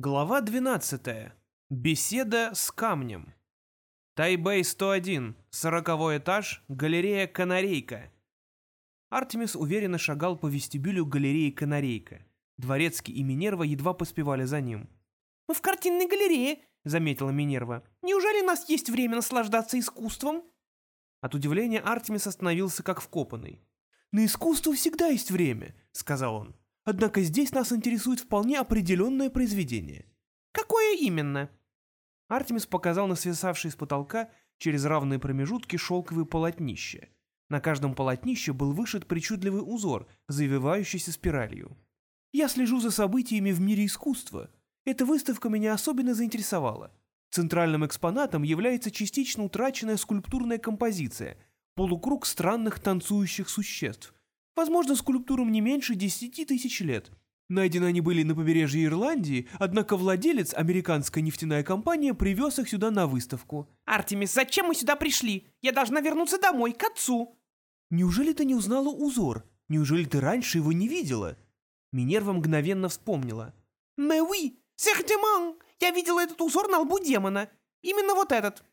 Глава 12. Беседа с камнем. Тайбэй 101, сороковой этаж, галерея «Канарейка». Артемис уверенно шагал по вестибюлю галереи «Канарейка». Дворецкий и Минерва едва поспевали за ним. «Мы в картинной галерее», — заметила Минерва. «Неужели у нас есть время наслаждаться искусством?» От удивления Артемис остановился как вкопанный. «На искусство всегда есть время», — сказал он. Однако здесь нас интересует вполне определенное произведение. Какое именно? Артемис показал на свисавшие с потолка через равные промежутки шелковые полотнища. На каждом полотнище был вышит причудливый узор, завивающийся спиралью. Я слежу за событиями в мире искусства. Эта выставка меня особенно заинтересовала. Центральным экспонатом является частично утраченная скульптурная композиция – полукруг странных танцующих существ, Возможно, скульптурам не меньше десяти тысяч лет. Найдены они были на побережье Ирландии, однако владелец, американская нефтяная компания, привез их сюда на выставку. «Артемис, зачем мы сюда пришли? Я должна вернуться домой, к отцу!» «Неужели ты не узнала узор? Неужели ты раньше его не видела?» Минерва мгновенно вспомнила. «Mais oui, certainement! Я видела этот узор на лбу демона. Именно вот этот!»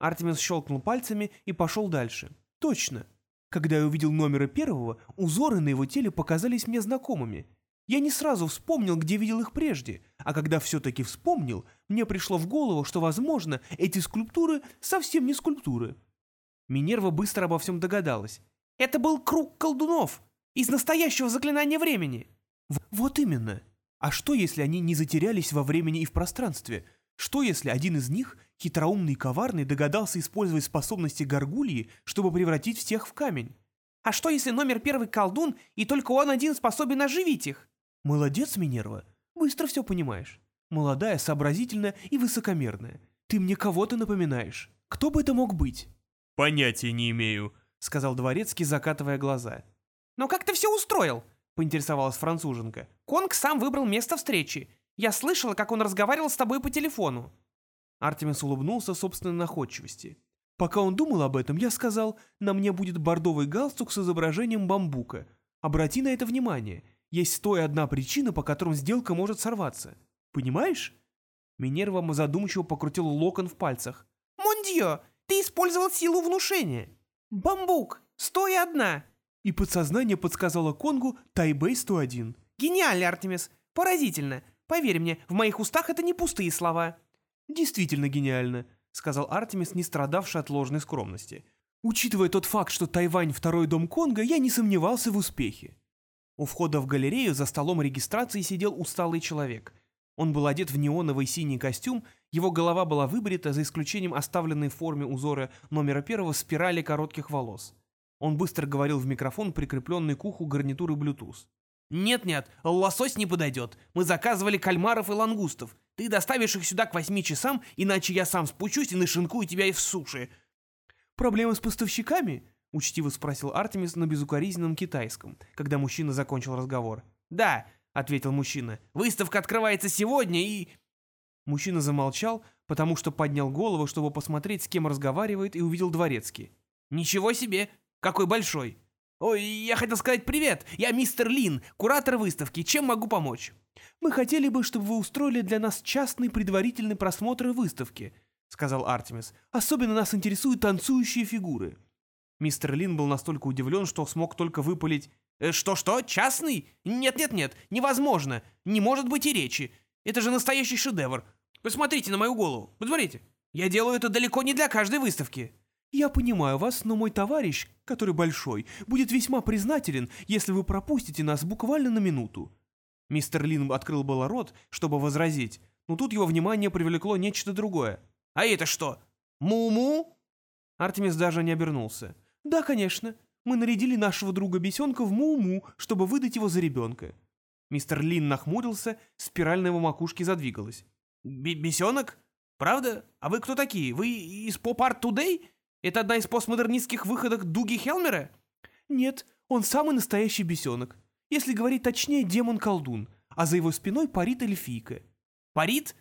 Артемис щелкнул пальцами и пошел дальше. «Точно. Когда я увидел номера первого, узоры на его теле показались мне знакомыми. Я не сразу вспомнил, где видел их прежде, а когда все-таки вспомнил, мне пришло в голову, что, возможно, эти скульптуры совсем не скульптуры. Минерва быстро обо всем догадалась. Это был круг колдунов из настоящего заклинания времени. В вот именно. А что, если они не затерялись во времени и в пространстве? Что, если один из них Хитроумный и коварный догадался использовать способности горгульи, чтобы превратить всех в камень. А что, если номер первый колдун, и только он один способен оживить их? Молодец, Минерва. Быстро все понимаешь. Молодая, сообразительная и высокомерная. Ты мне кого-то напоминаешь. Кто бы это мог быть? Понятия не имею, сказал дворецкий, закатывая глаза. Но как ты все устроил? Поинтересовалась француженка. Конг сам выбрал место встречи. Я слышала, как он разговаривал с тобой по телефону. Артемис улыбнулся собственной находчивости. Пока он думал об этом, я сказал, на мне будет бордовый галстук с изображением бамбука. Обрати на это внимание. Есть сто и одна причина, по которым сделка может сорваться. Понимаешь? Минерва задумчиво покрутил локон в пальцах. «Мондио, ты использовал силу внушения. Бамбук, сто и одна». И подсознание подсказало Конгу Тайбэй 101. «Гениально, Артемис, поразительно. Поверь мне, в моих устах это не пустые слова». «Действительно гениально», — сказал Артемис, не страдавший от ложной скромности. «Учитывая тот факт, что Тайвань — второй дом Конга, я не сомневался в успехе». У входа в галерею за столом регистрации сидел усталый человек. Он был одет в неоновый синий костюм, его голова была выбрита, за исключением оставленной в форме узора номера первого спирали коротких волос. Он быстро говорил в микрофон, прикрепленный к уху гарнитуры Bluetooth. «Нет-нет, лосось не подойдет. Мы заказывали кальмаров и лангустов. Ты доставишь их сюда к восьми часам, иначе я сам спущусь и нашинкую тебя и в суши». «Проблемы с поставщиками?» — учтиво спросил Артемис на безукоризненном китайском, когда мужчина закончил разговор. «Да», — ответил мужчина, — «выставка открывается сегодня и...» Мужчина замолчал, потому что поднял голову, чтобы посмотреть, с кем разговаривает, и увидел дворецкий. «Ничего себе! Какой большой! Ой, я хотел сказать привет! Я мистер Лин, куратор выставки. Чем могу помочь?» «Мы хотели бы, чтобы вы устроили для нас частный предварительный просмотр выставки», — сказал Артемис. «Особенно нас интересуют танцующие фигуры». Мистер Лин был настолько удивлен, что смог только выпалить «Э, «Что-что? Частный? Нет-нет-нет, невозможно. Не может быть и речи. Это же настоящий шедевр. Посмотрите на мою голову. Посмотрите. Я делаю это далеко не для каждой выставки». «Я понимаю вас, но мой товарищ, который большой, будет весьма признателен, если вы пропустите нас буквально на минуту. Мистер Лин открыл было рот, чтобы возразить, но тут его внимание привлекло нечто другое. «А это что? Му-му?» Артемис даже не обернулся. «Да, конечно. Мы нарядили нашего друга-бесенка в му-му, чтобы выдать его за ребенка». Мистер Лин нахмурился, спираль на его макушке задвигалась. «Бесенок? Правда? А вы кто такие? Вы из Pop Art Today? Это одна из постмодернистских выходок Дуги Хелмера?» «Нет, он самый настоящий бесенок. Если говорить точнее, демон-колдун, а за его спиной парит эльфийка. «Парит?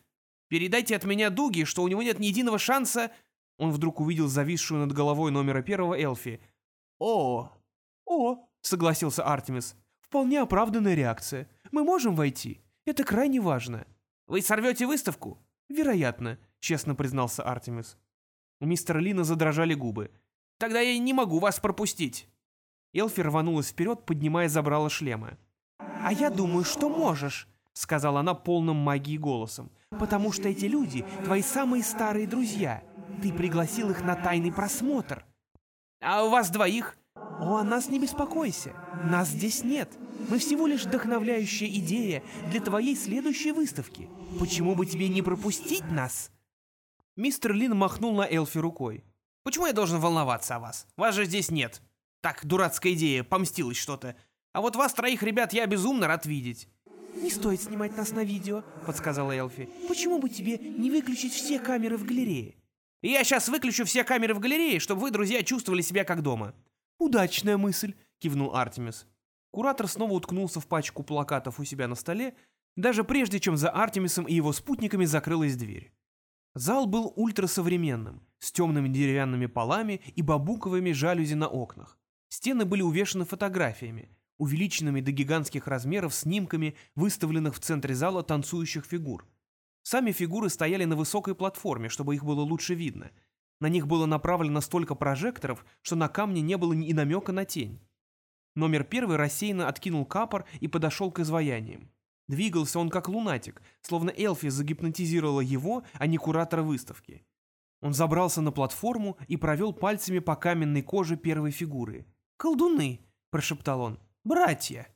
Передайте от меня Дуги, что у него нет ни единого шанса...» Он вдруг увидел зависшую над головой номера первого Эльфи. «О, о», — согласился Артемис. «Вполне оправданная реакция. Мы можем войти. Это крайне важно». Вы сорвете выставку? Вероятно, честно признался Артемис. У мистера Лина задрожали губы. Тогда я не могу вас пропустить. Элфи рванулась вперед, поднимая забрала шлема. «А я думаю, что можешь», — сказала она полным магии голосом. «Потому что эти люди — твои самые старые друзья. Ты пригласил их на тайный просмотр». «А у вас двоих?» «О, о нас не беспокойся. Нас здесь нет. Мы всего лишь вдохновляющая идея для твоей следующей выставки. Почему бы тебе не пропустить нас?» Мистер Лин махнул на Элфи рукой. «Почему я должен волноваться о вас? Вас же здесь нет. Так, дурацкая идея, помстилась что-то. А вот вас троих ребят я безумно рад видеть». «Не стоит снимать нас на видео», — подсказала Элфи. «Почему бы тебе не выключить все камеры в галерее?» «Я сейчас выключу все камеры в галерее, чтобы вы, друзья, чувствовали себя как дома». «Удачная мысль», — кивнул Артемис. Куратор снова уткнулся в пачку плакатов у себя на столе, даже прежде чем за Артемисом и его спутниками закрылась дверь. Зал был ультрасовременным, с темными деревянными полами и бабуковыми жалюзи на окнах. Стены были увешаны фотографиями, увеличенными до гигантских размеров снимками, выставленных в центре зала танцующих фигур. Сами фигуры стояли на высокой платформе, чтобы их было лучше видно. На них было направлено столько прожекторов, что на камне не было ни намека на тень. Номер первый рассеянно откинул капор и подошел к изваяниям. Двигался он как лунатик, словно Элфи загипнотизировала его, а не куратора выставки. Он забрался на платформу и провел пальцами по каменной коже первой фигуры. «Колдуны!» — прошептал он. «Братья!»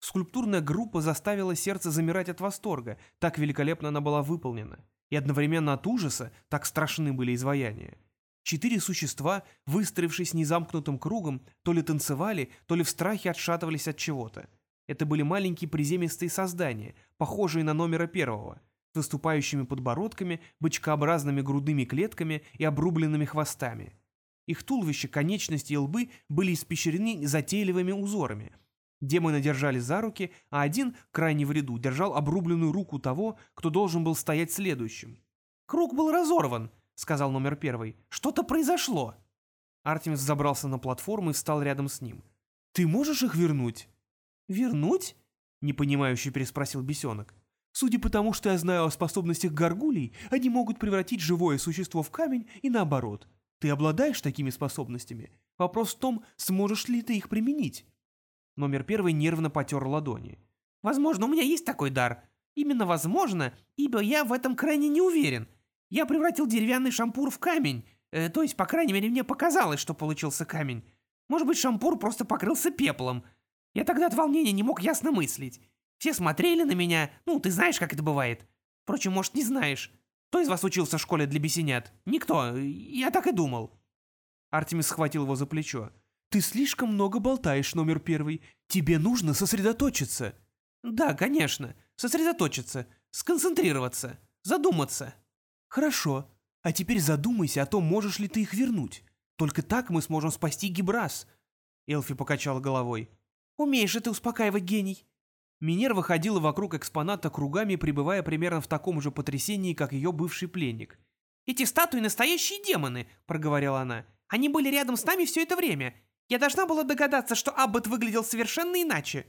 Скульптурная группа заставила сердце замирать от восторга, так великолепно она была выполнена. И одновременно от ужаса, так страшны были изваяния. Четыре существа, выстроившись незамкнутым кругом, то ли танцевали, то ли в страхе отшатывались от чего-то. Это были маленькие приземистые создания, похожие на номера первого, с выступающими подбородками, бычкообразными грудными клетками и обрубленными хвостами. Их туловища, конечности и лбы были испещрены затейливыми узорами. Демоны держали за руки, а один, крайне в ряду, держал обрубленную руку того, кто должен был стоять следующим. «Круг был разорван», — сказал номер первый. «Что-то произошло». Артемис забрался на платформу и встал рядом с ним. «Ты можешь их вернуть?» «Вернуть?» — непонимающе переспросил бесенок. «Судя по тому, что я знаю о способностях горгулей, они могут превратить живое существо в камень и наоборот. Ты обладаешь такими способностями? Вопрос в том, сможешь ли ты их применить?» Номер первый нервно потер ладони. «Возможно, у меня есть такой дар. Именно возможно, ибо я в этом крайне не уверен. Я превратил деревянный шампур в камень, э, то есть, по крайней мере, мне показалось, что получился камень. Может быть, шампур просто покрылся пеплом. Я тогда от волнения не мог ясно мыслить. Все смотрели на меня, ну, ты знаешь, как это бывает. Впрочем, может, не знаешь. Кто из вас учился в школе для бесенят? Никто, я так и думал». Артемис схватил его за плечо. «Ты слишком много болтаешь, номер первый. Тебе нужно сосредоточиться». «Да, конечно. Сосредоточиться. Сконцентрироваться. Задуматься». «Хорошо. А теперь задумайся о том, можешь ли ты их вернуть. Только так мы сможем спасти Гибрас». Элфи покачала головой. «Умеешь же ты успокаивать гений». Минерва ходила вокруг экспоната кругами, пребывая примерно в таком же потрясении, как ее бывший пленник. «Эти статуи настоящие демоны», — проговорила она. «Они были рядом с нами все это время. Я должна была догадаться, что Аббат выглядел совершенно иначе».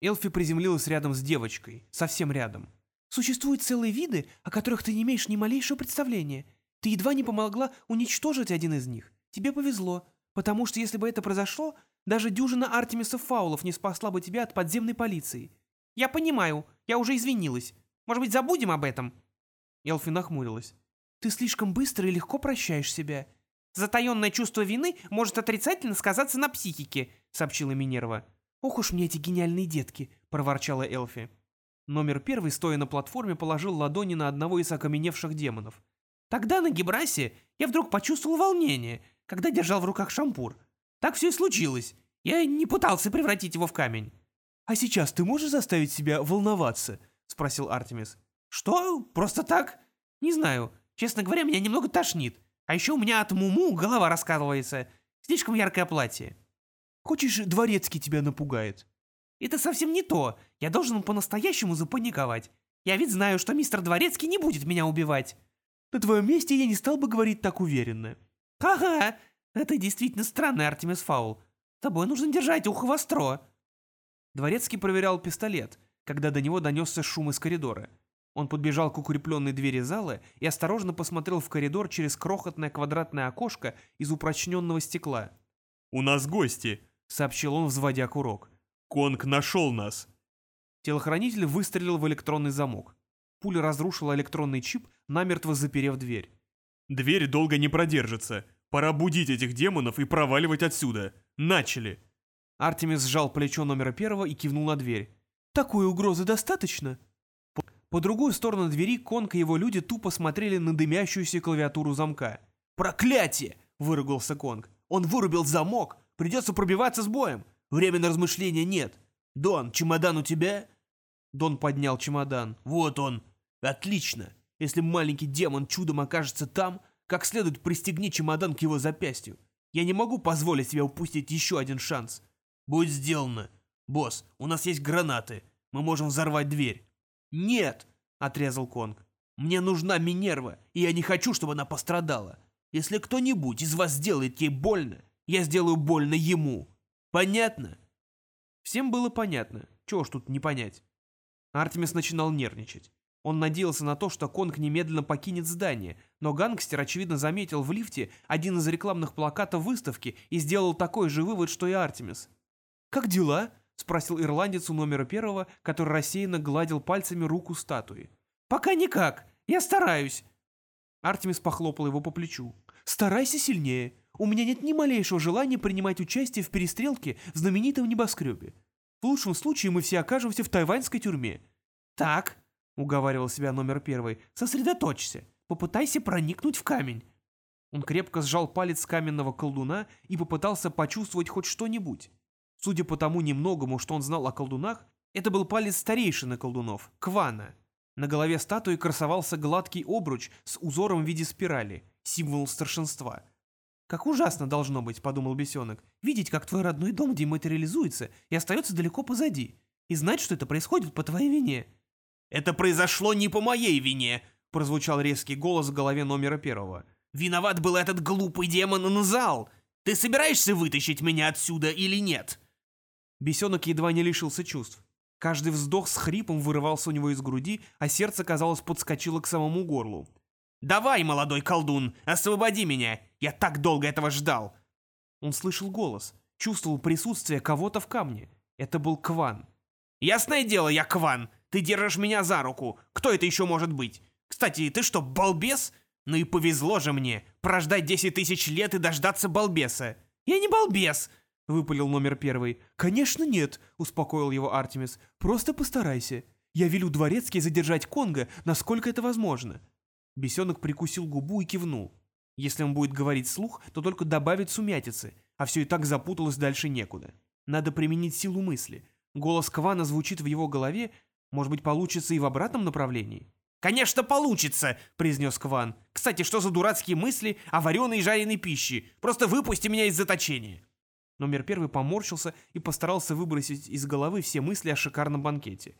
Элфи приземлилась рядом с девочкой, совсем рядом. «Существуют целые виды, о которых ты не имеешь ни малейшего представления. Ты едва не помогла уничтожить один из них. Тебе повезло, потому что если бы это произошло, даже дюжина Артемисов Фаулов не спасла бы тебя от подземной полиции». «Я понимаю, я уже извинилась. Может быть, забудем об этом?» Элфи нахмурилась. «Ты слишком быстро и легко прощаешь себя». «Затаенное чувство вины может отрицательно сказаться на психике», — сообщила Минерва. «Ох уж мне эти гениальные детки», — проворчала Элфи. Номер первый, стоя на платформе, положил ладони на одного из окаменевших демонов. «Тогда на Гибрасе я вдруг почувствовал волнение, когда держал в руках шампур. Так все и случилось. Я не пытался превратить его в камень». «А сейчас ты можешь заставить себя волноваться?» — спросил Артемис. «Что? Просто так? Не знаю. Честно говоря, меня немного тошнит. А еще у меня от муму голова раскалывается. Слишком яркое платье». «Хочешь, дворецкий тебя напугает?» «Это совсем не то. Я должен по-настоящему запаниковать. Я ведь знаю, что мистер Дворецкий не будет меня убивать». «На твоем месте я не стал бы говорить так уверенно». «Ага, это действительно странный Артемис Фаул. Тобой нужно держать ухо востро». Дворецкий проверял пистолет, когда до него донесся шум из коридора. Он подбежал к укрепленной двери зала и осторожно посмотрел в коридор через крохотное квадратное окошко из упрочненного стекла. «У нас гости», — сообщил он, взводя курок. «Конг нашел нас». Телохранитель выстрелил в электронный замок. Пуля разрушила электронный чип, намертво заперев дверь. «Дверь долго не продержится. Пора будить этих демонов и проваливать отсюда. Начали!» Артемис сжал плечо номера первого и кивнул на дверь. «Такой угрозы достаточно?» По, другую сторону двери Конг и его люди тупо смотрели на дымящуюся клавиатуру замка. «Проклятие!» — выругался Конг. «Он вырубил замок! Придется пробиваться с боем! Время на размышления нет! Дон, чемодан у тебя?» Дон поднял чемодан. «Вот он! Отлично! Если маленький демон чудом окажется там, как следует пристегни чемодан к его запястью. Я не могу позволить себе упустить еще один шанс. Будет сделано. Босс, у нас есть гранаты. Мы можем взорвать дверь. Нет, отрезал Конг. Мне нужна Минерва, и я не хочу, чтобы она пострадала. Если кто-нибудь из вас сделает ей больно, я сделаю больно ему. Понятно? Всем было понятно. Чего ж тут не понять? Артемис начинал нервничать. Он надеялся на то, что Конг немедленно покинет здание, но гангстер, очевидно, заметил в лифте один из рекламных плакатов выставки и сделал такой же вывод, что и Артемис. «Как дела?» — спросил ирландец у номера первого, который рассеянно гладил пальцами руку статуи. «Пока никак. Я стараюсь». Артемис похлопал его по плечу. «Старайся сильнее. У меня нет ни малейшего желания принимать участие в перестрелке в знаменитом небоскребе. В лучшем случае мы все окажемся в тайваньской тюрьме». «Так», — уговаривал себя номер первый, — «сосредоточься. Попытайся проникнуть в камень». Он крепко сжал палец каменного колдуна и попытался почувствовать хоть что-нибудь. Судя по тому немногому, что он знал о колдунах, это был палец старейшины колдунов, Квана. На голове статуи красовался гладкий обруч с узором в виде спирали, символ старшинства. «Как ужасно должно быть», — подумал бесенок, «видеть, как твой родной дом дематериализуется и остается далеко позади, и знать, что это происходит по твоей вине». «Это произошло не по моей вине», — прозвучал резкий голос в голове номера первого. «Виноват был этот глупый демон Нзал. Ты собираешься вытащить меня отсюда или нет?» Бесенок едва не лишился чувств. Каждый вздох с хрипом вырывался у него из груди, а сердце, казалось, подскочило к самому горлу. «Давай, молодой колдун, освободи меня! Я так долго этого ждал!» Он слышал голос, чувствовал присутствие кого-то в камне. Это был Кван. «Ясное дело, я Кван! Ты держишь меня за руку. Кто это еще может быть? Кстати, ты что, балбес? Ну и повезло же мне. Прождать 10 тысяч лет и дождаться балбеса. Я не балбес, выпалил номер первый. Конечно нет, успокоил его Артемис. Просто постарайся. Я велю дворецкий задержать Конга, насколько это возможно. Бесенок прикусил губу и кивнул. Если он будет говорить слух, то только добавит сумятицы, а все и так запуталось дальше некуда. Надо применить силу мысли. Голос Квана звучит в его голове, может быть, получится и в обратном направлении? «Конечно, получится!» — произнес Кван. «Кстати, что за дурацкие мысли о вареной и жареной пище? Просто выпусти меня из заточения!» Номер первый поморщился и постарался выбросить из головы все мысли о шикарном банкете.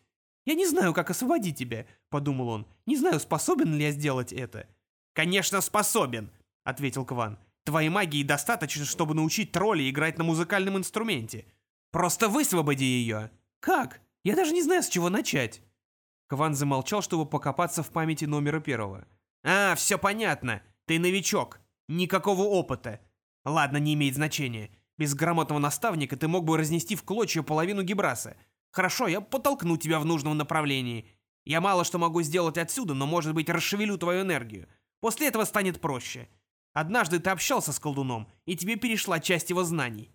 «Я не знаю, как освободить тебя», — подумал он. «Не знаю, способен ли я сделать это». «Конечно, способен», — ответил Кван. «Твоей магии достаточно, чтобы научить тролля играть на музыкальном инструменте. Просто высвободи ее». «Как?» Я даже не знаю, с чего начать». Кван замолчал, чтобы покопаться в памяти номера первого. «А, все понятно. Ты новичок. Никакого опыта. Ладно, не имеет значения. Без грамотного наставника ты мог бы разнести в клочья половину Гибраса. Хорошо, я потолкну тебя в нужном направлении. Я мало что могу сделать отсюда, но, может быть, расшевелю твою энергию. После этого станет проще. Однажды ты общался с колдуном, и тебе перешла часть его знаний.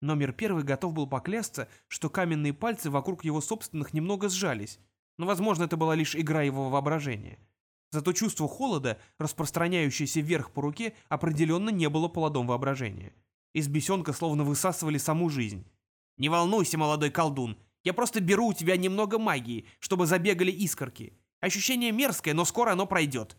Номер первый готов был поклясться, что каменные пальцы вокруг его собственных немного сжались, но, возможно, это была лишь игра его воображения. Зато чувство холода, распространяющееся вверх по руке, определенно не было плодом воображения. Из бесенка словно высасывали саму жизнь. «Не волнуйся, молодой колдун, я просто беру у тебя немного магии, чтобы забегали искорки. Ощущение мерзкое, но скоро оно пройдет».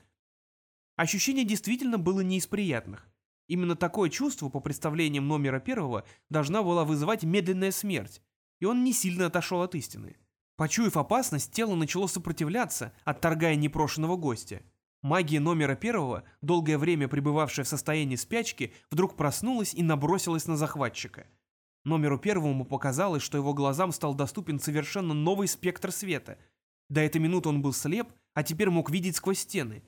Ощущение действительно было не из приятных. Именно такое чувство, по представлениям номера первого, должна была вызывать медленная смерть, и он не сильно отошел от истины. Почуяв опасность, тело начало сопротивляться, отторгая непрошенного гостя. Магия номера первого, долгое время пребывавшая в состоянии спячки, вдруг проснулась и набросилась на захватчика. Номеру первому показалось, что его глазам стал доступен совершенно новый спектр света. До этой минуты он был слеп, а теперь мог видеть сквозь стены.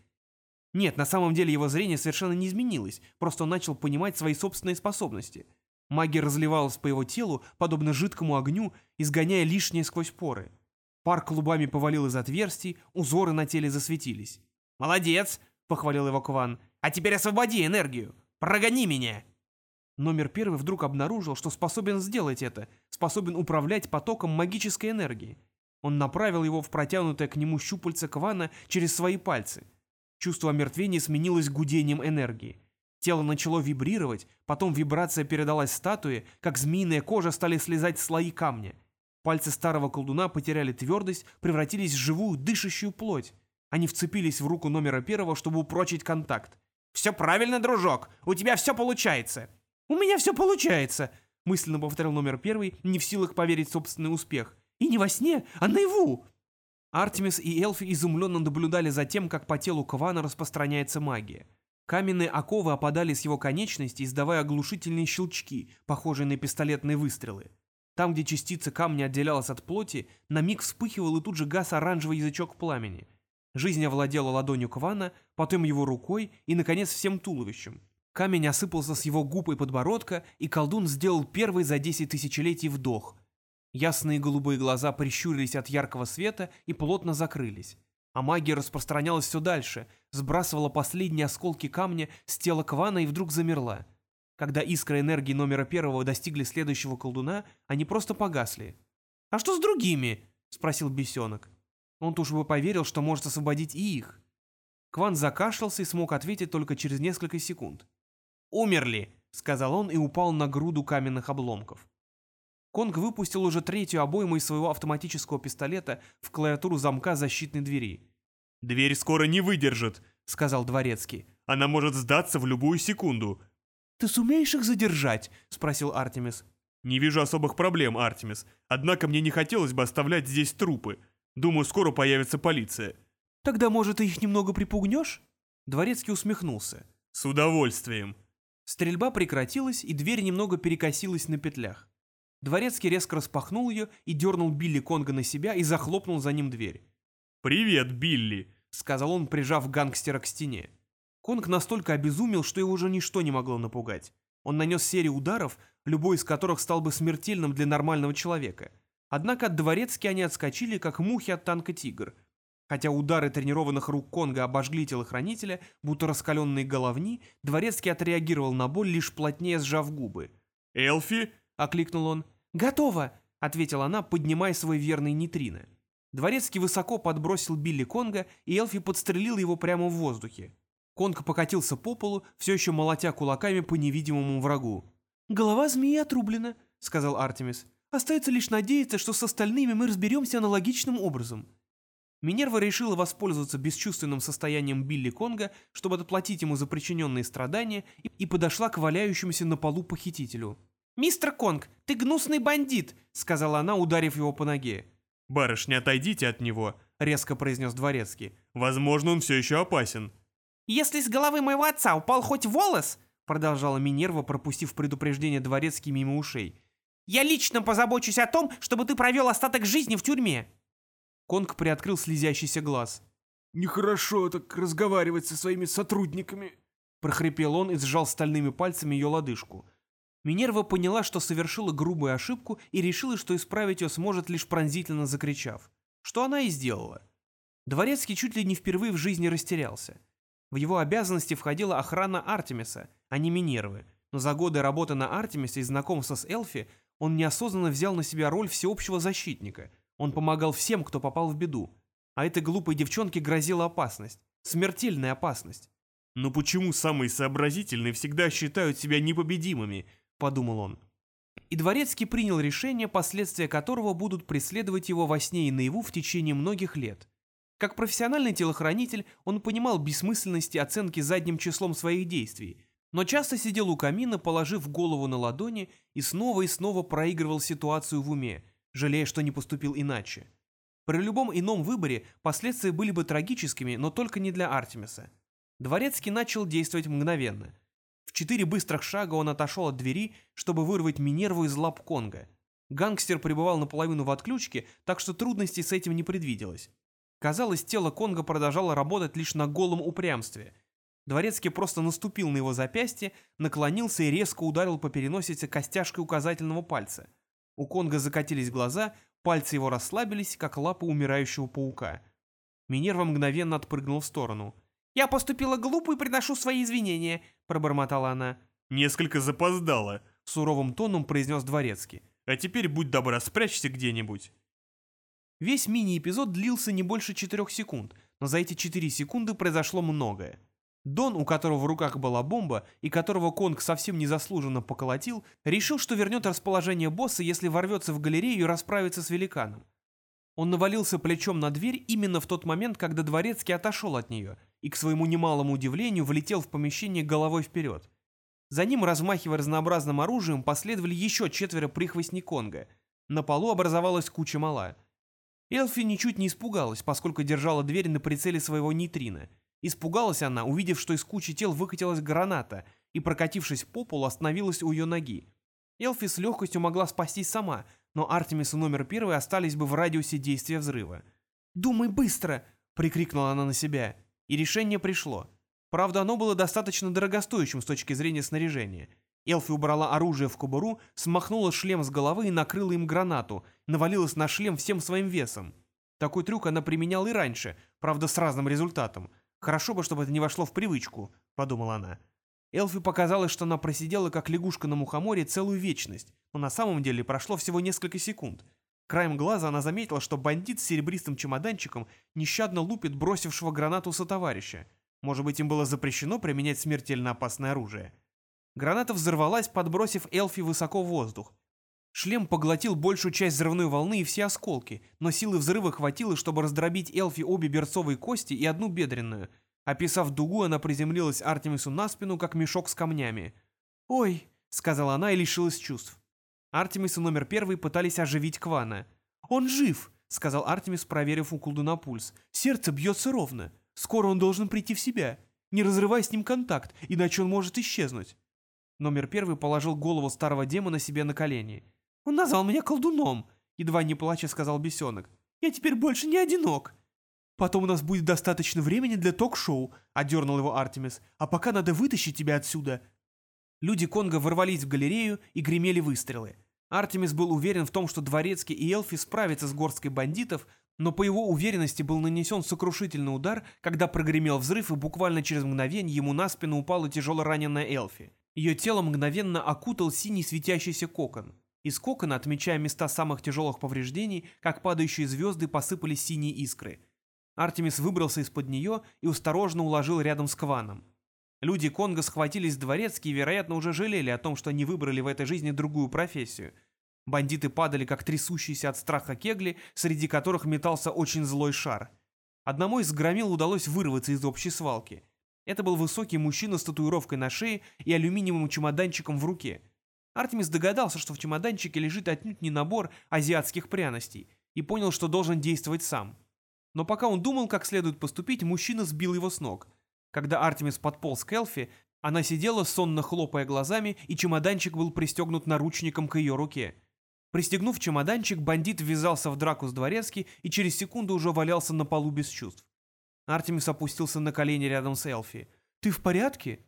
Нет, на самом деле его зрение совершенно не изменилось, просто он начал понимать свои собственные способности. Магия разливалась по его телу, подобно жидкому огню, изгоняя лишнее сквозь поры. Пар клубами повалил из отверстий, узоры на теле засветились. «Молодец!» — похвалил его Кван. «А теперь освободи энергию! Прогони меня!» Номер первый вдруг обнаружил, что способен сделать это, способен управлять потоком магической энергии. Он направил его в протянутое к нему щупальце Квана через свои пальцы. Чувство омертвения сменилось гудением энергии. Тело начало вибрировать, потом вибрация передалась статуе, как змеиная кожа стали слезать слои камня. Пальцы старого колдуна потеряли твердость, превратились в живую дышащую плоть. Они вцепились в руку номера первого, чтобы упрочить контакт. «Все правильно, дружок! У тебя все получается!» «У меня все получается!» — мысленно повторил номер первый, не в силах поверить в собственный успех. «И не во сне, а наяву!» Артемис и Элфи изумленно наблюдали за тем, как по телу Квана распространяется магия. Каменные оковы опадали с его конечностей, издавая оглушительные щелчки, похожие на пистолетные выстрелы. Там, где частица камня отделялась от плоти, на миг вспыхивал и тут же гас оранжевый язычок пламени. Жизнь овладела ладонью Квана, потом его рукой и, наконец, всем туловищем. Камень осыпался с его губ и подбородка, и колдун сделал первый за десять тысячелетий вдох. Ясные голубые глаза прищурились от яркого света и плотно закрылись. А магия распространялась все дальше, сбрасывала последние осколки камня с тела Квана и вдруг замерла. Когда искры энергии номера первого достигли следующего колдуна, они просто погасли. «А что с другими?» — спросил бесенок. Он-то уж бы поверил, что может освободить и их. Кван закашлялся и смог ответить только через несколько секунд. «Умерли», — сказал он и упал на груду каменных обломков. Конг выпустил уже третью обойму из своего автоматического пистолета в клавиатуру замка защитной двери. «Дверь скоро не выдержит», — сказал Дворецкий. «Она может сдаться в любую секунду». «Ты сумеешь их задержать?» — спросил Артемис. «Не вижу особых проблем, Артемис. Однако мне не хотелось бы оставлять здесь трупы. Думаю, скоро появится полиция». «Тогда, может, ты их немного припугнешь?» Дворецкий усмехнулся. «С удовольствием». Стрельба прекратилась, и дверь немного перекосилась на петлях. Дворецкий резко распахнул ее и дернул Билли Конга на себя и захлопнул за ним дверь. «Привет, Билли», — сказал он, прижав гангстера к стене. Конг настолько обезумел, что его уже ничто не могло напугать. Он нанес серию ударов, любой из которых стал бы смертельным для нормального человека. Однако от Дворецки они отскочили, как мухи от танка «Тигр», Хотя удары тренированных рук Конга обожгли телохранителя, будто раскаленные головни, Дворецкий отреагировал на боль, лишь плотнее сжав губы. «Элфи?» — окликнул он. «Готово!» — ответила она, поднимая свой верный нейтрино. Дворецкий высоко подбросил Билли Конга, и Элфи подстрелил его прямо в воздухе. Конг покатился по полу, все еще молотя кулаками по невидимому врагу. «Голова змеи отрублена», — сказал Артемис. «Остается лишь надеяться, что с остальными мы разберемся аналогичным образом». Минерва решила воспользоваться бесчувственным состоянием Билли Конга, чтобы отплатить ему за причиненные страдания, и подошла к валяющемуся на полу похитителю. «Мистер Конг, ты гнусный бандит!» — сказала она, ударив его по ноге. «Барышня, отойдите от него», — резко произнес Дворецкий. «Возможно, он все еще опасен». «Если с головы моего отца упал хоть волос», — продолжала Минерва, пропустив предупреждение Дворецкий мимо ушей, «я лично позабочусь о том, чтобы ты провел остаток жизни в тюрьме». Конг приоткрыл слезящийся глаз. «Нехорошо так разговаривать со своими сотрудниками», — прохрипел он и сжал стальными пальцами ее лодыжку. Минерва поняла, что совершила грубую ошибку и решила, что исправить ее сможет, лишь пронзительно закричав. Что она и сделала. Дворецкий чуть ли не впервые в жизни растерялся. В его обязанности входила охрана Артемиса, а не Минервы, но за годы работы на Артемисе и знакомства с Элфи он неосознанно взял на себя роль всеобщего защитника — он помогал всем, кто попал в беду. А этой глупой девчонке грозила опасность. Смертельная опасность. «Но почему самые сообразительные всегда считают себя непобедимыми?» – подумал он. И Дворецкий принял решение, последствия которого будут преследовать его во сне и наяву в течение многих лет. Как профессиональный телохранитель, он понимал бессмысленности оценки задним числом своих действий, но часто сидел у камина, положив голову на ладони и снова и снова проигрывал ситуацию в уме – жалея, что не поступил иначе. При любом ином выборе последствия были бы трагическими, но только не для Артемиса. Дворецкий начал действовать мгновенно. В четыре быстрых шага он отошел от двери, чтобы вырвать Минерву из лап Конга. Гангстер пребывал наполовину в отключке, так что трудностей с этим не предвиделось. Казалось, тело Конга продолжало работать лишь на голом упрямстве. Дворецкий просто наступил на его запястье, наклонился и резко ударил по переносице костяшкой указательного пальца. У Конга закатились глаза, пальцы его расслабились, как лапы умирающего паука. Минерва мгновенно отпрыгнула в сторону. «Я поступила глупо и приношу свои извинения», — пробормотала она. «Несколько запоздала», — суровым тоном произнес Дворецкий. «А теперь будь добра, спрячься где-нибудь». Весь мини-эпизод длился не больше четырех секунд, но за эти четыре секунды произошло многое. Дон, у которого в руках была бомба, и которого Конг совсем незаслуженно поколотил, решил, что вернет расположение босса, если ворвется в галерею и расправится с великаном. Он навалился плечом на дверь именно в тот момент, когда Дворецкий отошел от нее, и, к своему немалому удивлению, влетел в помещение головой вперед. За ним, размахивая разнообразным оружием, последовали еще четверо прихвостней Конга. На полу образовалась куча мала. Элфи ничуть не испугалась, поскольку держала дверь на прицеле своего нейтрина. Испугалась она, увидев, что из кучи тел выкатилась граната, и, прокатившись по полу, остановилась у ее ноги. Элфи с легкостью могла спастись сама, но Артемис и номер первый остались бы в радиусе действия взрыва. «Думай быстро!» — прикрикнула она на себя. И решение пришло. Правда, оно было достаточно дорогостоящим с точки зрения снаряжения. Элфи убрала оружие в кобуру, смахнула шлем с головы и накрыла им гранату, навалилась на шлем всем своим весом. Такой трюк она применяла и раньше, правда, с разным результатом. Хорошо бы, чтобы это не вошло в привычку, подумала она. Элфи показалось, что она просидела как лягушка на мухоморе целую вечность, но на самом деле прошло всего несколько секунд. Краем глаза она заметила, что бандит с серебристым чемоданчиком нещадно лупит бросившего гранату сотоварища. Может быть, им было запрещено применять смертельно опасное оружие. Граната взорвалась, подбросив Элфи высоко в воздух. Шлем поглотил большую часть взрывной волны и все осколки, но силы взрыва хватило, чтобы раздробить Элфи обе берцовые кости и одну бедренную. Описав дугу, она приземлилась Артемису на спину, как мешок с камнями. «Ой», — сказала она и лишилась чувств. Артемис и номер первый пытались оживить Квана. «Он жив», — сказал Артемис, проверив у колдуна пульс. «Сердце бьется ровно. Скоро он должен прийти в себя. Не разрывай с ним контакт, иначе он может исчезнуть». Номер первый положил голову старого демона себе на колени. «Он назвал меня колдуном», — едва не плача сказал бесенок. «Я теперь больше не одинок». «Потом у нас будет достаточно времени для ток-шоу», — одернул его Артемис. «А пока надо вытащить тебя отсюда». Люди Конга ворвались в галерею и гремели выстрелы. Артемис был уверен в том, что Дворецкий и Элфи справятся с горсткой бандитов, но по его уверенности был нанесен сокрушительный удар, когда прогремел взрыв, и буквально через мгновение ему на спину упала тяжело раненая Элфи. Ее тело мгновенно окутал синий светящийся кокон. Из кокона, отмечая места самых тяжелых повреждений, как падающие звезды, посыпались синие искры. Артемис выбрался из-под нее и осторожно уложил рядом с Кваном. Люди Конго схватились дворецкие и, вероятно, уже жалели о том, что они выбрали в этой жизни другую профессию. Бандиты падали, как трясущиеся от страха кегли, среди которых метался очень злой шар. Одному из громил удалось вырваться из общей свалки. Это был высокий мужчина с татуировкой на шее и алюминиевым чемоданчиком в руке. Артемис догадался, что в чемоданчике лежит отнюдь не набор азиатских пряностей, и понял, что должен действовать сам. Но пока он думал, как следует поступить, мужчина сбил его с ног. Когда Артемис подполз к Элфи, она сидела, сонно хлопая глазами, и чемоданчик был пристегнут наручником к ее руке. Пристегнув чемоданчик, бандит ввязался в драку с дворецки и через секунду уже валялся на полу без чувств. Артемис опустился на колени рядом с Элфи. «Ты в порядке?»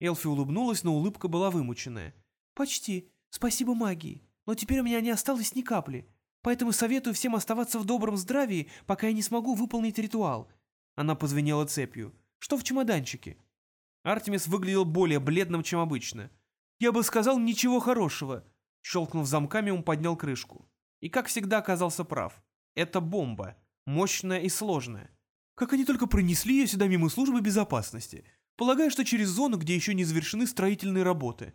Элфи улыбнулась, но улыбка была вымученная. «Почти. Спасибо магии. Но теперь у меня не осталось ни капли. Поэтому советую всем оставаться в добром здравии, пока я не смогу выполнить ритуал». Она позвенела цепью. «Что в чемоданчике?» Артемис выглядел более бледным, чем обычно. «Я бы сказал, ничего хорошего». Щелкнув замками, он поднял крышку. И, как всегда, оказался прав. Это бомба. Мощная и сложная. Как они только пронесли ее сюда мимо службы безопасности. Полагаю, что через зону, где еще не завершены строительные работы.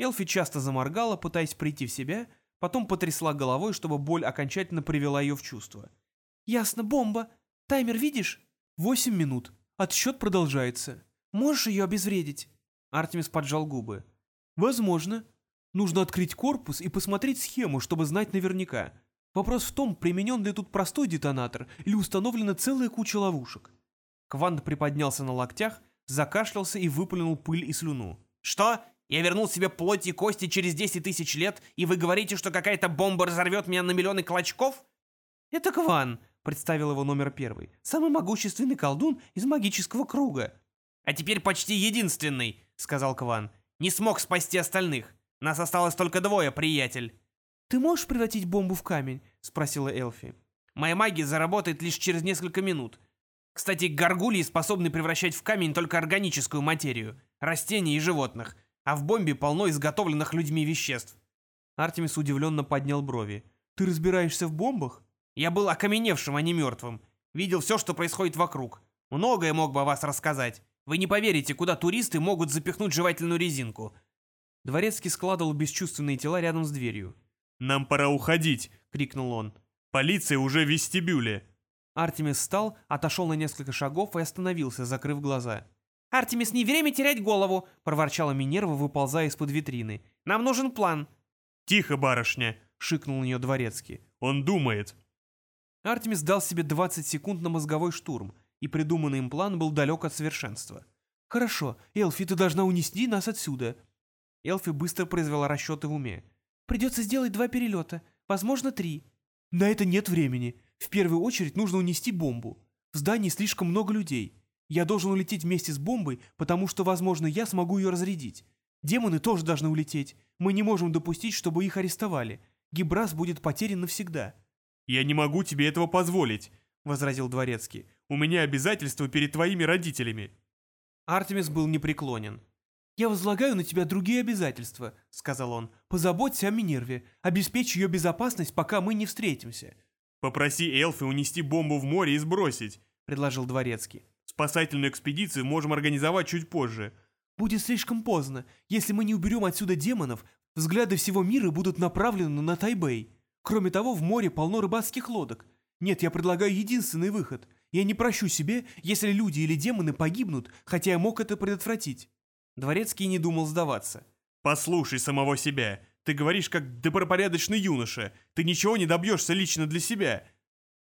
Элфи часто заморгала, пытаясь прийти в себя, потом потрясла головой, чтобы боль окончательно привела ее в чувство. «Ясно, бомба. Таймер видишь?» «Восемь минут. Отсчет продолжается. Можешь ее обезвредить?» Артемис поджал губы. «Возможно. Нужно открыть корпус и посмотреть схему, чтобы знать наверняка. Вопрос в том, применен ли тут простой детонатор или установлена целая куча ловушек. Квант приподнялся на локтях, закашлялся и выплюнул пыль и слюну. «Что? Я вернул себе плоть и кости через 10 тысяч лет, и вы говорите, что какая-то бомба разорвет меня на миллионы клочков?» «Это Кван», представил его номер первый. «Самый могущественный колдун из магического круга». «А теперь почти единственный», — сказал Кван. «Не смог спасти остальных. Нас осталось только двое, приятель». «Ты можешь превратить бомбу в камень?» — спросила Элфи. «Моя магия заработает лишь через несколько минут. Кстати, горгульи способны превращать в камень только органическую материю, растения и животных, а в бомбе полно изготовленных людьми веществ». Артемис удивленно поднял брови. «Ты разбираешься в бомбах?» «Я был окаменевшим, а не мертвым. Видел все, что происходит вокруг. Многое мог бы о вас рассказать. Вы не поверите, куда туристы могут запихнуть жевательную резинку». Дворецкий складывал бесчувственные тела рядом с дверью. «Нам пора уходить!» — крикнул он. «Полиция уже в вестибюле!» Артемис встал, отошел на несколько шагов и остановился, закрыв глаза. «Артемис, не время терять голову!» — проворчала Минерва, выползая из-под витрины. «Нам нужен план!» «Тихо, барышня!» — шикнул на нее дворецкий. «Он думает!» Артемис дал себе 20 секунд на мозговой штурм, и придуманный им план был далек от совершенства. «Хорошо, Элфи, ты должна унести нас отсюда!» Элфи быстро произвела расчеты в уме. «Придется сделать два перелета, возможно, три». «На это нет времени. В первую очередь нужно унести бомбу. В здании слишком много людей. Я должен улететь вместе с бомбой, потому что, возможно, я смогу ее разрядить. Демоны тоже должны улететь. Мы не можем допустить, чтобы их арестовали. Гибрас будет потерян навсегда». «Я не могу тебе этого позволить», — возразил Дворецкий. «У меня обязательства перед твоими родителями». Артемис был непреклонен. «Я возлагаю на тебя другие обязательства», — сказал он. «Позаботься о Минерве, обеспечь ее безопасность, пока мы не встретимся». «Попроси Элфи унести бомбу в море и сбросить», — предложил Дворецкий. «Спасательную экспедицию можем организовать чуть позже». «Будет слишком поздно. Если мы не уберем отсюда демонов, взгляды всего мира будут направлены на Тайбэй. Кроме того, в море полно рыбацких лодок. Нет, я предлагаю единственный выход. Я не прощу себе, если люди или демоны погибнут, хотя я мог это предотвратить». Дворецкий не думал сдаваться. «Послушай самого себя. Ты говоришь, как добропорядочный юноша. Ты ничего не добьешься лично для себя».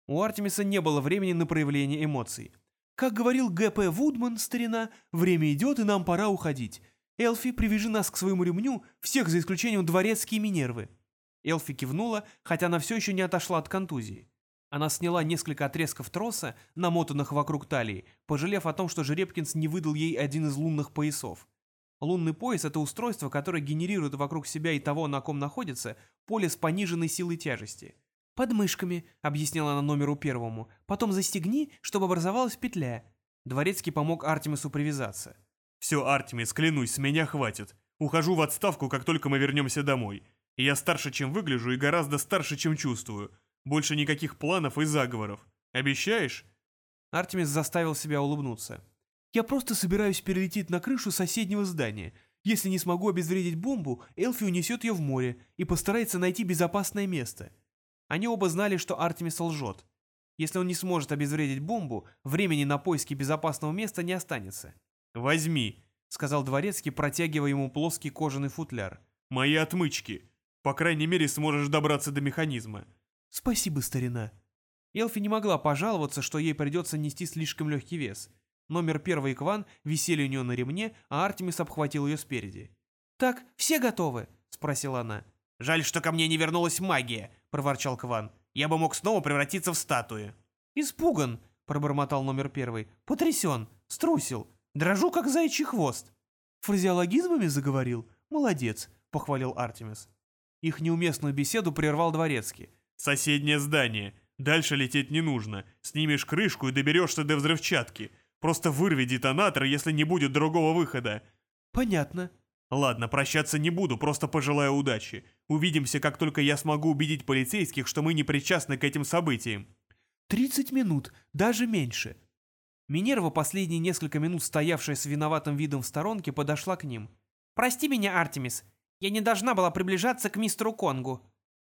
У Артемиса не было времени на проявление эмоций. Как говорил Г.П. Вудман, старина, время идет, и нам пора уходить. Элфи, привяжи нас к своему ремню, всех за исключением дворецкого и Минервы. Элфи кивнула, хотя она все еще не отошла от контузии. Она сняла несколько отрезков троса, намотанных вокруг талии, пожалев о том, что Жеребкинс не выдал ей один из лунных поясов. Лунный пояс — это устройство, которое генерирует вокруг себя и того, на ком находится, поле с пониженной силой тяжести. «Под мышками», — объяснила она номеру первому. «Потом застегни, чтобы образовалась петля». Дворецкий помог Артемису привязаться. «Все, Артемис, клянусь, с меня хватит. Ухожу в отставку, как только мы вернемся домой. я старше, чем выгляжу, и гораздо старше, чем чувствую. Больше никаких планов и заговоров. Обещаешь?» Артемис заставил себя улыбнуться. Я просто собираюсь перелететь на крышу соседнего здания. Если не смогу обезвредить бомбу, Элфи унесет ее в море и постарается найти безопасное место. Они оба знали, что Артемис лжет. Если он не сможет обезвредить бомбу, времени на поиски безопасного места не останется. «Возьми», — сказал Дворецкий, протягивая ему плоский кожаный футляр. «Мои отмычки. По крайней мере, сможешь добраться до механизма». «Спасибо, старина». Элфи не могла пожаловаться, что ей придется нести слишком легкий вес. Номер первый и Кван висели у нее на ремне, а Артемис обхватил ее спереди. «Так, все готовы?» — спросила она. «Жаль, что ко мне не вернулась магия», — проворчал Кван. «Я бы мог снова превратиться в статую». «Испуган», — пробормотал номер первый. «Потрясен, струсил, дрожу, как заячий хвост». «Фразеологизмами заговорил? Молодец», — похвалил Артемис. Их неуместную беседу прервал дворецкий. «Соседнее здание. Дальше лететь не нужно. Снимешь крышку и доберешься до взрывчатки. Просто вырви детонатор, если не будет другого выхода». «Понятно». «Ладно, прощаться не буду, просто пожелаю удачи. Увидимся, как только я смогу убедить полицейских, что мы не причастны к этим событиям». «Тридцать минут, даже меньше». Минерва, последние несколько минут стоявшая с виноватым видом в сторонке, подошла к ним. «Прости меня, Артемис. Я не должна была приближаться к мистеру Конгу».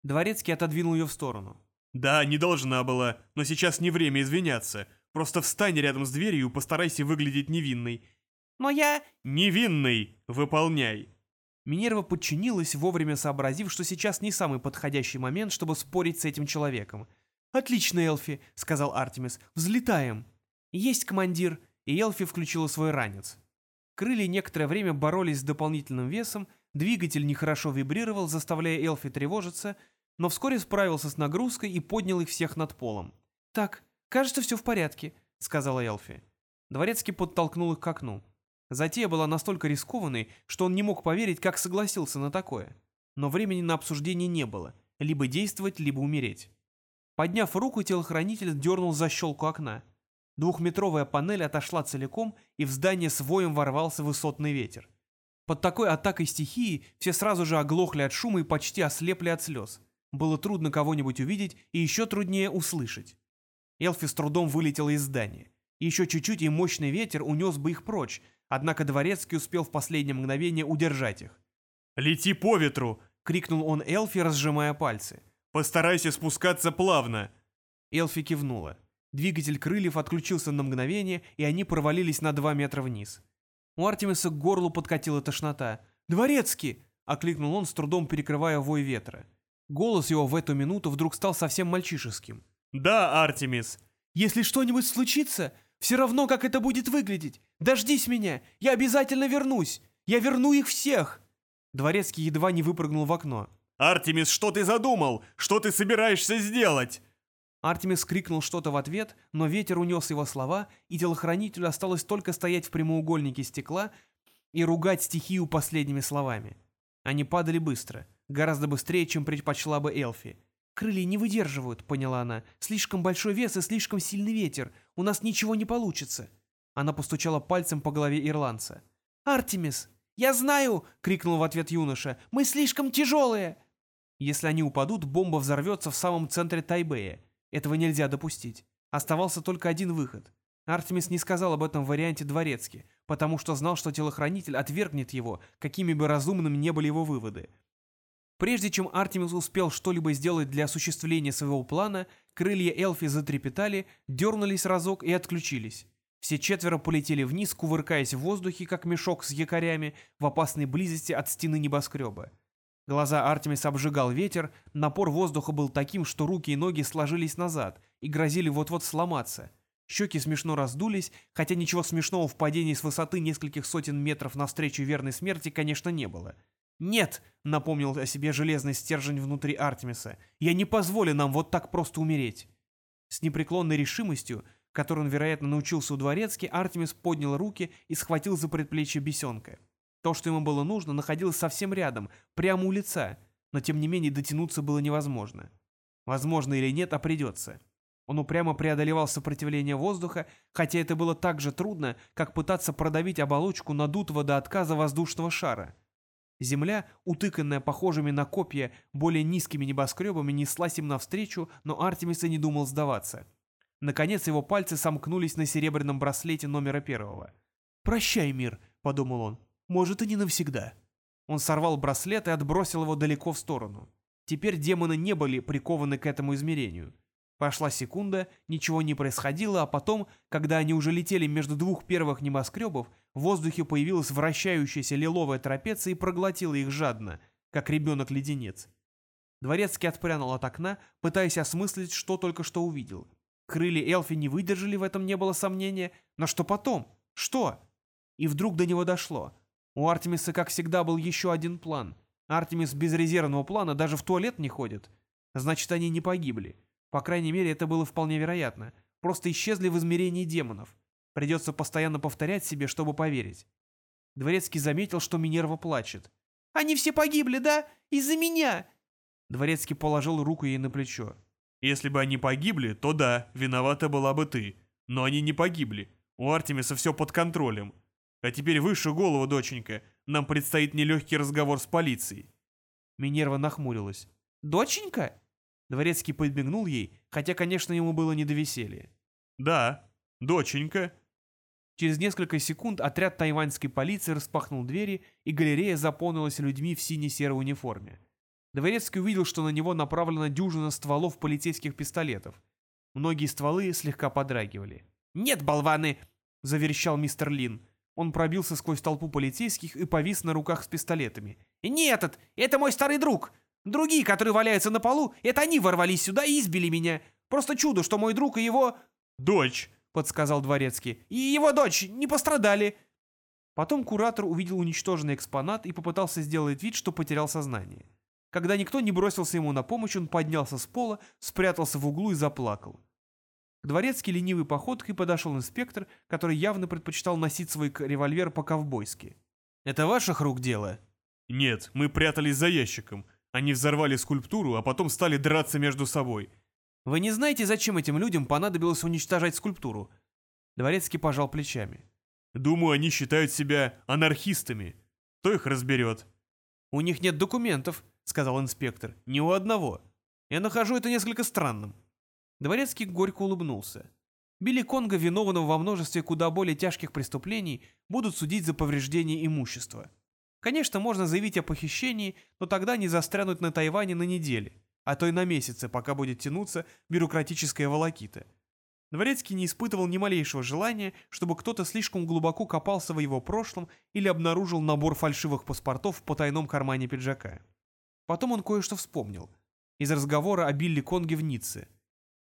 Дворецкий отодвинул ее в сторону. «Да, не должна была, но сейчас не время извиняться. Просто встань рядом с дверью и постарайся выглядеть невинной». «Но я...» «Невинный! Выполняй!» Минерва подчинилась, вовремя сообразив, что сейчас не самый подходящий момент, чтобы спорить с этим человеком. «Отлично, Элфи», — сказал Артемис. «Взлетаем». «Есть, командир», и Элфи включила свой ранец. Крылья некоторое время боролись с дополнительным весом, двигатель нехорошо вибрировал, заставляя Элфи тревожиться, но вскоре справился с нагрузкой и поднял их всех над полом. «Так, кажется, все в порядке», — сказала Элфи. Дворецкий подтолкнул их к окну. Затея была настолько рискованной, что он не мог поверить, как согласился на такое. Но времени на обсуждение не было. Либо действовать, либо умереть. Подняв руку, телохранитель дернул защелку окна. Двухметровая панель отошла целиком, и в здание с воем ворвался высотный ветер. Под такой атакой стихии все сразу же оглохли от шума и почти ослепли от слез. Было трудно кого-нибудь увидеть и еще труднее услышать. Элфи с трудом вылетела из здания. Еще чуть-чуть и мощный ветер унес бы их прочь, однако Дворецкий успел в последнее мгновение удержать их. «Лети по ветру!» — крикнул он Элфи, разжимая пальцы. «Постарайся спускаться плавно!» Элфи кивнула. Двигатель крыльев отключился на мгновение, и они провалились на два метра вниз. У Артемиса к горлу подкатила тошнота. «Дворецкий!» — окликнул он, с трудом перекрывая вой ветра. Голос его в эту минуту вдруг стал совсем мальчишеским. «Да, Артемис!» «Если что-нибудь случится, все равно, как это будет выглядеть. Дождись меня, я обязательно вернусь. Я верну их всех!» Дворецкий едва не выпрыгнул в окно. «Артемис, что ты задумал? Что ты собираешься сделать?» Артемис крикнул что-то в ответ, но ветер унес его слова, и телохранителю осталось только стоять в прямоугольнике стекла и ругать стихию последними словами. Они падали быстро, гораздо быстрее, чем предпочла бы Элфи. «Крылья не выдерживают», — поняла она. «Слишком большой вес и слишком сильный ветер. У нас ничего не получится». Она постучала пальцем по голове ирландца. «Артемис!» «Я знаю!» — крикнул в ответ юноша. «Мы слишком тяжелые!» Если они упадут, бомба взорвется в самом центре Тайбэя. Этого нельзя допустить. Оставался только один выход. Артемис не сказал об этом варианте дворецки, потому что знал, что телохранитель отвергнет его, какими бы разумными не были его выводы. Прежде чем Артемис успел что-либо сделать для осуществления своего плана, крылья Элфи затрепетали, дернулись разок и отключились. Все четверо полетели вниз, кувыркаясь в воздухе, как мешок с якорями, в опасной близости от стены небоскреба. Глаза Артемиса обжигал ветер, напор воздуха был таким, что руки и ноги сложились назад и грозили вот-вот сломаться. Щеки смешно раздулись, хотя ничего смешного в падении с высоты нескольких сотен метров навстречу верной смерти, конечно, не было. «Нет!» — напомнил о себе железный стержень внутри Артемиса. «Я не позволю нам вот так просто умереть!» С непреклонной решимостью, которой он, вероятно, научился у дворецки, Артемис поднял руки и схватил за предплечье бесенка. То, что ему было нужно, находилось совсем рядом, прямо у лица, но тем не менее дотянуться было невозможно. Возможно или нет, а придется. Он упрямо преодолевал сопротивление воздуха, хотя это было так же трудно, как пытаться продавить оболочку надутого до отказа воздушного шара. Земля, утыканная похожими на копья более низкими небоскребами, неслась им навстречу, но Артемис не думал сдаваться. Наконец его пальцы сомкнулись на серебряном браслете номера первого. «Прощай, мир», — подумал он. Может, и не навсегда. Он сорвал браслет и отбросил его далеко в сторону. Теперь демоны не были прикованы к этому измерению. Пошла секунда, ничего не происходило, а потом, когда они уже летели между двух первых небоскребов, в воздухе появилась вращающаяся лиловая трапеция и проглотила их жадно, как ребенок-леденец. Дворецкий отпрянул от окна, пытаясь осмыслить, что только что увидел. Крылья Элфи не выдержали, в этом не было сомнения. Но что потом? Что? И вдруг до него дошло. У Артемиса, как всегда, был еще один план. Артемис без резервного плана даже в туалет не ходит. Значит, они не погибли. По крайней мере, это было вполне вероятно. Просто исчезли в измерении демонов. Придется постоянно повторять себе, чтобы поверить. Дворецкий заметил, что Минерва плачет. «Они все погибли, да? Из-за меня!» Дворецкий положил руку ей на плечо. «Если бы они погибли, то да, виновата была бы ты. Но они не погибли. У Артемиса все под контролем. А теперь выше голову, доченька. Нам предстоит нелегкий разговор с полицией. Минерва нахмурилась. «Доченька?» Дворецкий подмигнул ей, хотя, конечно, ему было не до веселья. «Да, доченька». Через несколько секунд отряд тайваньской полиции распахнул двери, и галерея заполнилась людьми в сине-серой униформе. Дворецкий увидел, что на него направлена дюжина стволов полицейских пистолетов. Многие стволы слегка подрагивали. «Нет, болваны!» — заверещал мистер Лин. Он пробился сквозь толпу полицейских и повис на руках с пистолетами. «Не этот! Это мой старый друг! Другие, которые валяются на полу, это они ворвались сюда и избили меня! Просто чудо, что мой друг и его...» «Дочь!» — подсказал Дворецкий. «И его дочь не пострадали!» Потом куратор увидел уничтоженный экспонат и попытался сделать вид, что потерял сознание. Когда никто не бросился ему на помощь, он поднялся с пола, спрятался в углу и заплакал. К дворецкий ленивой походкой подошел инспектор, который явно предпочитал носить свой револьвер по-ковбойски. «Это ваших рук дело?» Нет, мы прятались за ящиком. Они взорвали скульптуру, а потом стали драться между собой. «Вы не знаете, зачем этим людям понадобилось уничтожать скульптуру?» Дворецкий пожал плечами. Думаю, они считают себя анархистами. Кто их разберет? «У них нет документов», — сказал инспектор. «Ни у одного. Я нахожу это несколько странным». Дворецкий горько улыбнулся. Билли Конга, виновного во множестве куда более тяжких преступлений, будут судить за повреждение имущества. Конечно, можно заявить о похищении, но тогда они застрянут на Тайване на неделе, а то и на месяцы, пока будет тянуться бюрократическая волокита. Дворецкий не испытывал ни малейшего желания, чтобы кто-то слишком глубоко копался в его прошлом или обнаружил набор фальшивых паспортов в потайном кармане пиджака. Потом он кое-что вспомнил. Из разговора о Билли Конге в Ницце.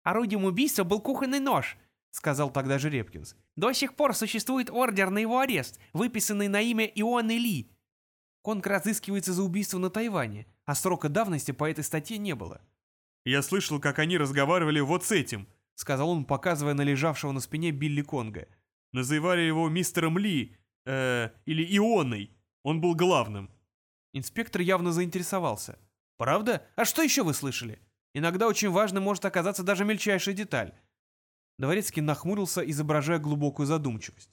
Орудием убийства был кухонный нож, Сказал тогда же Репкинс. До сих пор существует ордер на его арест, выписанный на имя Ионы Ли. Конг разыскивается за убийство на Тайване, а срока давности по этой статье не было. Я слышал, как они разговаривали вот с этим. Сказал он, показывая на лежавшего на спине Билли Конга. Называли его мистером Ли, э, или Ионой. Он был главным. Инспектор явно заинтересовался. «Правда? А что еще вы слышали? Иногда очень важно может оказаться даже мельчайшая деталь». Дворецкий нахмурился, изображая глубокую задумчивость.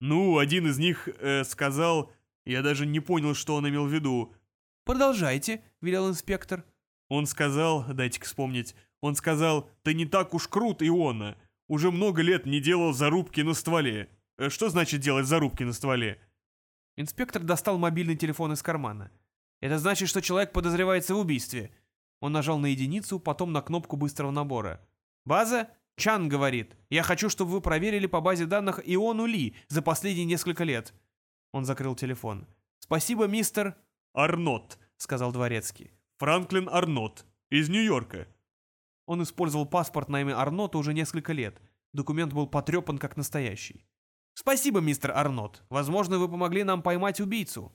Ну, один из них э, сказал... Я даже не понял, что он имел в виду. «Продолжайте», — велел инспектор. Он сказал, дайте-ка вспомнить, он сказал, ты не так уж крут, Иона. Уже много лет не делал зарубки на стволе. Э, Что значит делать зарубки на стволе? Инспектор достал мобильный телефон из кармана. «Это значит, что человек подозревается в убийстве». Он нажал на единицу, потом на кнопку быстрого набора. «База?» Чан говорит. «Я хочу, чтобы вы проверили по базе данных Иону Ли за последние несколько лет». Он закрыл телефон. «Спасибо, мистер...» Арнот, — сказал Дворецкий. Франклин Арнот, из Нью-Йорка. Он использовал паспорт на имя Арнота уже несколько лет. Документ был потрепан как настоящий. «Спасибо, мистер Арнот. Возможно, вы помогли нам поймать убийцу».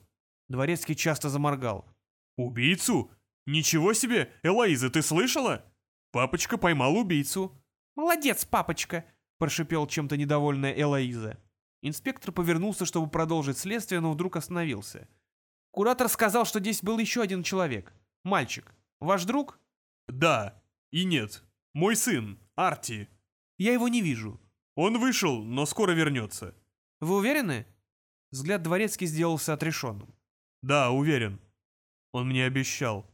Дворецкий часто заморгал. Убийцу? Ничего себе, Элоиза, ты слышала? Папочка поймал убийцу. Молодец, папочка. Прошипел чем-то недовольная Элоиза. Инспектор повернулся, чтобы продолжить следствие, но вдруг остановился. Куратор сказал, что здесь был еще один человек. Мальчик. Ваш друг? Да и нет. Мой сын, Арти. Я его не вижу. Он вышел, но скоро вернется. Вы уверены? Взгляд Дворецкий сделался отрешенным. Да, уверен. Он мне обещал.